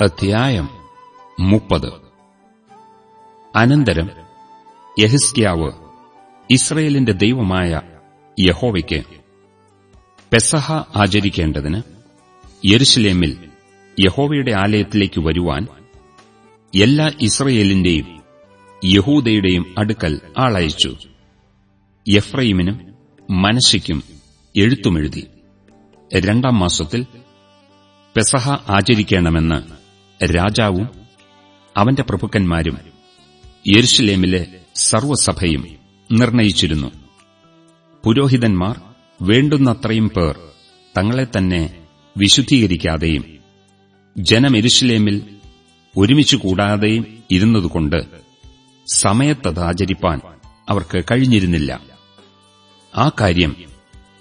അധ്യായം മുപ്പത്. അനന്തരം യഹിസ്ക്യാവ് ഇസ്രയേലിന്റെ ദൈവമായ യഹോവയ്ക്ക് പെസഹ ആചരിക്കേണ്ടതിന് യെരുഷലേമിൽ യഹോവയുടെ ആലയത്തിലേക്ക് വരുവാൻ എല്ലാ ഇസ്രയേലിന്റെയും യഹൂദയുടെയും അടുക്കൽ ആളയച്ചു. എഫ്രൈമിനും മനശിക്കും എഴുത്തുമെഴുതി രണ്ടാം മാസത്തിൽ പെസഹ ആചരിക്കണമെന്ന് രാജാവും അവന്റെ പ്രഭുക്കന്മാരും യെരുഷലേമിലെ സർവസഭയും നിർണയിച്ചിരുന്നു. പുരോഹിതന്മാർ വേണ്ടുന്നത്രയും പേർ തങ്ങളെ തന്നെ വിശുദ്ധീകരിക്കാതെയും ജനം എരുഷലേമിൽ ഒരുമിച്ചു കൂടാതെയും ഇരുന്നതുകൊണ്ട് സമയത്തത് ആചരിപ്പാൻ അവർക്ക് കഴിഞ്ഞിരുന്നില്ല. ആ കാര്യം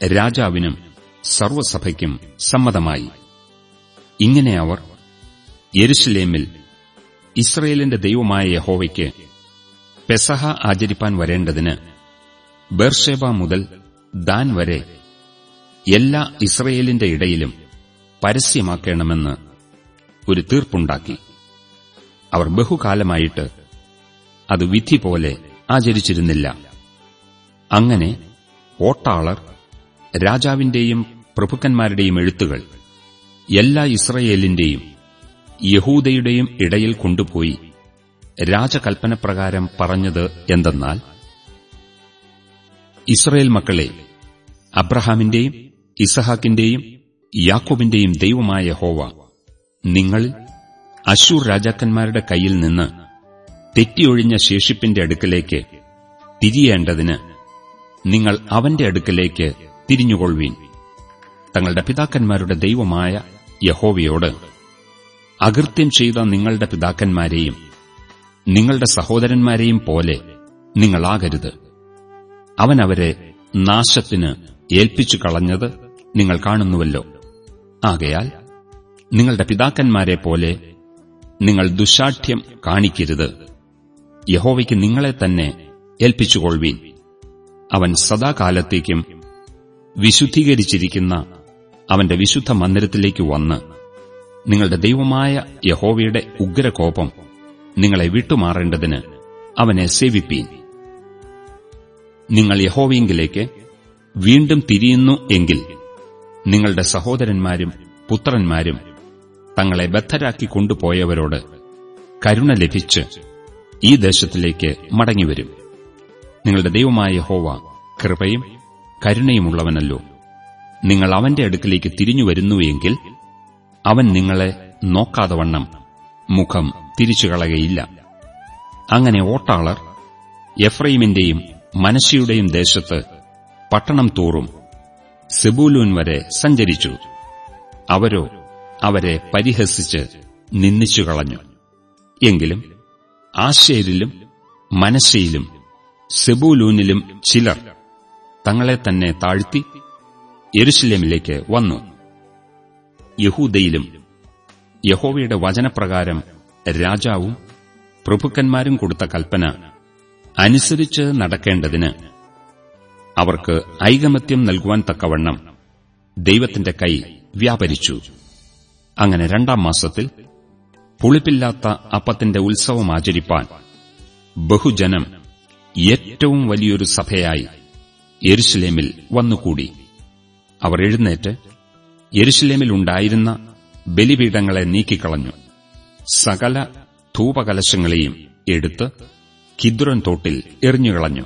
രാജാവിനും സർവസഭയ്ക്കും സമ്മതമായി. ഇങ്ങനെ അവർ യെരുഷലേമിൽ ഇസ്രയേലിന്റെ ദൈവമായ യഹോവയ്ക്ക് പെസഹ ആചരിപ്പാൻ വരേണ്ടതിന് ബേർഷേബ മുതൽ ദാൻ വരെ എല്ലാ ഇസ്രയേലിന്റെ ഇടയിലും പരസ്യമാക്കണമെന്ന് ഒരു തീർപ്പുണ്ടാക്കി. അവർ ബഹുകാലമായിട്ട് അത് വിധി പോലെ ആചരിച്ചിരുന്നില്ല. അങ്ങനെ ഓട്ടാളർ രാജാവിന്റെയും പ്രഭുക്കന്മാരുടെയും എഴുത്തുകൾ എല്ലാ ഇസ്രയേലിന്റെയും യഹൂദയുടെയും ഇടയിൽ കൊണ്ടുപോയി. രാജകൽപ്പനപ്രകാരം പറഞ്ഞത് എന്തെന്നാൽ ഇസ്രയേൽ മക്കളെ അബ്രഹാമിന്റെയും ഇസഹാക്കിന്റെയും യാക്കോബിന്റെയും ദൈവമായ ഹോവ നിങ്ങൾ അശൂർ രാജാക്കന്മാരുടെ കയ്യിൽ നിന്ന് തെറ്റിയൊഴിഞ്ഞ ശേഷിപ്പിന്റെ അടുക്കലേക്ക് തിരിയേണ്ടതിന് നിങ്ങൾ അവന്റെ അടുക്കലേക്ക് തിരിഞ്ഞുകൊള്ളുവീൻ. തങ്ങളുടെ പിതാക്കന്മാരുടെ ദൈവമായ യഹോവയോട് അകൃത്യം ചെയ്ത നിങ്ങളുടെ പിതാക്കന്മാരെയും നിങ്ങളുടെ സഹോദരന്മാരെയും പോലെ നിങ്ങളാകരുത്. അവനവരെ നാശത്തിന് ഏൽപ്പിച്ചു കളഞ്ഞത് നിങ്ങൾ കാണുന്നുവല്ലോ. ആകയാൽ നിങ്ങളുടെ പിതാക്കന്മാരെ പോലെ നിങ്ങൾ ദുശാഠ്യം കാണിക്കരുത്. യഹോവയ്ക്ക് നിങ്ങളെ തന്നെ ഏൽപ്പിച്ചുകൊള്ളുവീൻ. അവൻ സദാകാലത്തേക്കും വിശുദ്ധീകരിച്ചിരിക്കുന്ന അവന്റെ വിശുദ്ധ മന്ദിരത്തിലേക്ക് വന്ന് നിങ്ങളുടെ ദൈവമായ യഹോവയുടെ ഉഗ്രകോപം നിങ്ങളെ വിട്ടുമാറേണ്ടതിന് അവനെ സേവിപ്പീൻ. നിങ്ങൾ യഹോവയെങ്കിലേക്ക് വീണ്ടും തിരിയുന്നു എങ്കിൽ നിങ്ങളുടെ സഹോദരന്മാരും പുത്രന്മാരും തങ്ങളെ ബദ്ധരാക്കി കൊണ്ടുപോയവരോട് കരുണ ലഭിച്ച് ഈ ദേശത്തിലേക്ക് മടങ്ങിവരും. നിങ്ങളുടെ ദൈവമായ ഹോവ കൃപയും കരുണയുമുള്ളവനല്ലോ. നിങ്ങൾ അവന്റെ അടുക്കിലേക്ക് തിരിഞ്ഞു വരുന്നുവെങ്കിൽ അവൻ നിങ്ങളെ നോക്കാതെ വണ്ണം മുഖം തിരിച്ചുകളയുകയില്ല. അങ്ങനെ ഓട്ടാളർ എഫ്രൈമിന്റെയും മനശിയുടെയും ദേശത്ത് പട്ടണം തോറും സെബൂലൂൻ വരെ സഞ്ചരിച്ചു. അവരോ അവരെ പരിഹസിച്ച് നിന്ദിച്ചു കളഞ്ഞു എങ്കിലും ആശേരിലും മനശയിലും സെബൂലൂനിലും ചിലർ തങ്ങളെ തന്നെ താഴ്ത്തി എരുസലേമിലേക്ക് വന്നു. യഹൂദയിലും യഹോവയുടെ വചനപ്രകാരം രാജാവും പ്രഭുക്കന്മാരും കൊടുത്ത കൽപ്പന അനുസരിച്ച് നടക്കേണ്ടതിന് അവർക്ക് ഐകമത്യം നൽകുവാൻ തക്കവണ്ണം ദൈവത്തിന്റെ കൈ വ്യാപരിച്ചു. അങ്ങനെ രണ്ടാം മാസത്തിൽ പുളിപ്പില്ലാത്ത അപ്പത്തിന്റെ ഉത്സവം ആചരിപ്പാൻ ബഹുജനം ഏറ്റവും വലിയൊരു സഭയായി എരുസലേമിൽ വന്നുകൂടി. അവർ എഴുന്നേറ്റ് യെരുഷലേമിൽ ഉണ്ടായിരുന്ന ബലിപീഠങ്ങളെ നീക്കിക്കളഞ്ഞു. സകല ധൂപകലശങ്ങളെയും എടുത്ത് കിദ്രൻ തോട്ടിൽ എറിഞ്ഞുകളഞ്ഞു.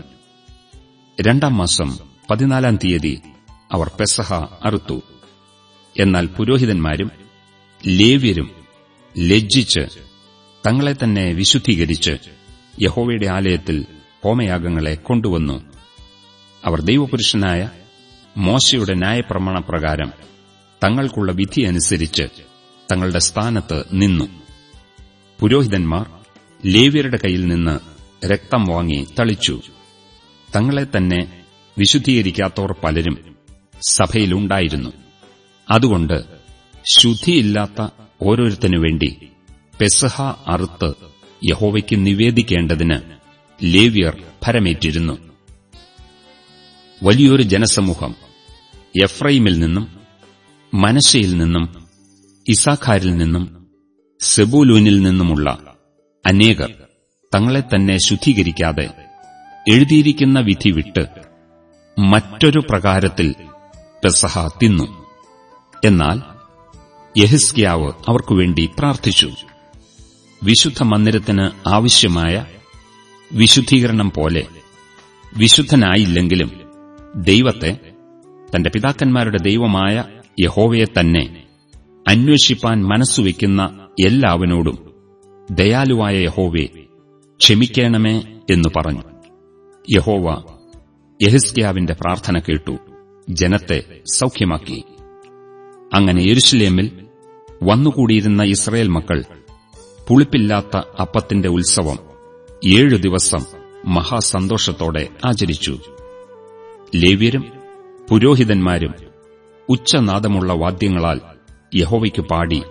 രണ്ടാം മാസം പതിനാലാം തീയതി അവർ പെസഹ അറുത്തു. എന്നാൽ പുരോഹിതന്മാരും ലേവ്യരും ലജ്ജിച്ച് തങ്ങളെ തന്നെ വിശുദ്ധീകരിച്ച് യഹോവയുടെ ആലയത്തിൽ ഹോമയാഗങ്ങളെ കൊണ്ടുവന്നു. അവർ ദൈവപുരുഷനായ മോശയുടെ ന്യായപ്രമാണപ്രകാരം തങ്ങൾക്കുള്ള വിധിയനുസരിച്ച് തങ്ങളുടെ സ്ഥാനത്ത് നിന്നു. പുരോഹിതന്മാർ ലേവ്യരുടെ കയ്യിൽ നിന്ന് രക്തം വാങ്ങി തളിച്ചു. തങ്ങളെ തന്നെ വിശുദ്ധീകരിക്കാത്തവർ പലരും സഭയിലുണ്ടായിരുന്നു. അതുകൊണ്ട് ശുദ്ധിയില്ലാത്ത ഓരോരുത്തനു വേണ്ടി പെസഹ അറുത്ത് യഹോവയ്ക്ക് നിവേദിക്കേണ്ടതിന് ലേവ്യർ ഭരമേറ്റിരുന്നു. വലിയൊരു ജനസമൂഹം എഫ്രൈമിൽ നിന്നും മനശയിൽ നിന്നും ഇസാഖാരിൽ നിന്നും സെബൂലൂനിൽ നിന്നുമുള്ള അനേകർ തങ്ങളെ തന്നെ ശുദ്ധീകരിക്കാതെ എഴുതിയിരിക്കുന്ന വിധി വിട്ട് മറ്റൊരു പ്രകാരത്തിൽ പെസഹ തിന്നു. എന്നാൽ യഹിസ്കിയാവ് അവർക്കുവേണ്ടി പ്രാർത്ഥിച്ചു. വിശുദ്ധ മന്ദിരത്തിന് ആവശ്യമായ വിശുദ്ധീകരണം പോലെ വിശുദ്ധനായില്ലെങ്കിലും ദൈവത്തെ തന്റെ പിതാക്കന്മാരുടെ ദൈവമായ യഹോവയെ തന്നെ അന്വേഷിപ്പാൻ മനസ്സുവെക്കുന്ന എല്ലാവനോടും ദയാലുവായ യഹോവെ ക്ഷമിക്കണമേ എന്നു പറഞ്ഞു. യഹോവ യഹിസ്കിയാവിന്റെ പ്രാർത്ഥന കേട്ടു ജനത്തെ സൌഖ്യമാക്കി. അങ്ങനെ യെരുഷലേമിൽ വന്നുകൂടിയിരുന്ന ഇസ്രയേൽ മക്കൾ പുളിപ്പില്ലാത്ത അപ്പത്തിന്റെ ഉത്സവം ഏഴു ദിവസം മഹാസന്തോഷത്തോടെ ആചരിച്ചു. ലേവ്യരും പുരോഹിതന്മാരും ഉച്ചനാദമുള്ള വാദ്യങ്ങളാൽ യഹോവയ്ക്ക് പാടി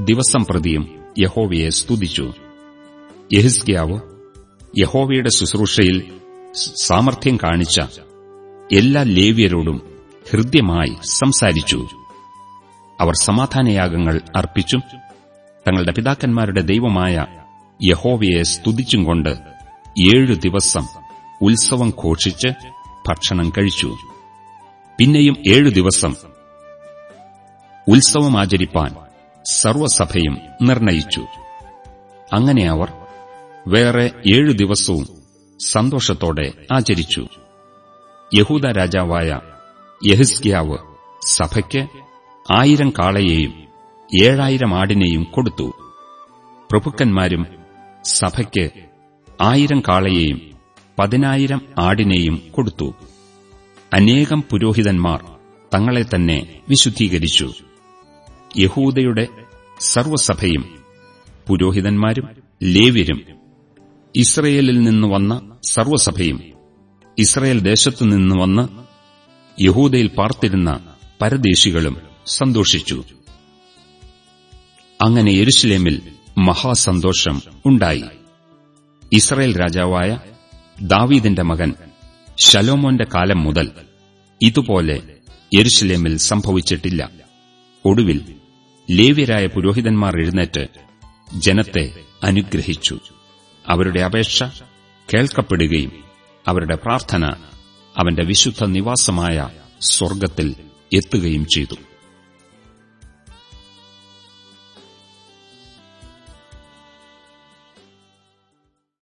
ദിവസം പ്രതിയും യഹോവയെ സ്തുതിച്ചു. യഹിസ്കിയാവ് യഹോവയുടെ ശുശ്രൂഷയിൽ സാമർഥ്യം കാണിച്ച എല്ലാ ലേവ്യരോടും ഹൃദ്യമായി സംസാരിച്ചു. അവർ സമാധാനയാഗങ്ങൾ അർപ്പിച്ചും. തങ്ങളുടെ പിതാക്കന്മാരുടെ ദൈവമായ യഹോവയെ സ്തുതിച്ചും കൊണ്ട് ഏഴു ദിവസം ഉത്സവം ഘോഷിച്ച് ഭക്ഷണം കഴിച്ചു. പിന്നെയും ഏഴു ദിവസം ഉത്സവമാചരിപ്പാൻ സർവസഭയും നിർണയിച്ചു. അങ്ങനെ അവർ വേറെ ഏഴു ദിവസവും സന്തോഷത്തോടെ ആചരിച്ചു. യഹൂദ രാജാവായ യഹിസ്കിയാവ് സഭയ്ക്ക് ആയിരം കാളയെയും ഏഴായിരം ആടിനെയും കൊടുത്തു. പ്രഭുക്കന്മാരും സഭയ്ക്ക് ആയിരം കാളയെയും പതിനായിരം ആടിനെയും കൊടുത്തു. അനേകം പുരോഹിതന്മാർ തങ്ങളെ തന്നെ വിശുദ്ധീകരിച്ചു. യഹൂദയുടെ സർവസഭയും പുരോഹിതന്മാരും ലേവ്യരും ഇസ്രയേലിൽ നിന്ന് വന്ന സർവസഭയും ഇസ്രയേൽ ദേശത്തു നിന്ന് വന്ന് യഹൂദയിൽ പാർത്തിരുന്ന പരദേശികളും സന്തോഷിച്ചു. അങ്ങനെ യെരുഷലേമിൽ മഹാസന്തോഷം ഉണ്ടായി. ഇസ്രയേൽ രാജാവായ ദാവീദിന്റെ മകൻ ശലോമോന്റെ കാലം മുതൽ ഇതുപോലെ യെരുഷലേമിൽ സംഭവിച്ചിട്ടില്ല. ഒടുവിൽ ലേവ്യരായ പുരോഹിതന്മാർ എഴുന്നേറ്റ് ജനത്തെ അനുഗ്രഹിച്ചു. അവരുടെ അപേക്ഷ കേൾക്കപ്പെടുകയും അവരുടെ പ്രാർത്ഥന അവന്റെ വിശുദ്ധ നിവാസമായ സ്വർഗത്തിൽ എത്തുകയും ചെയ്തു.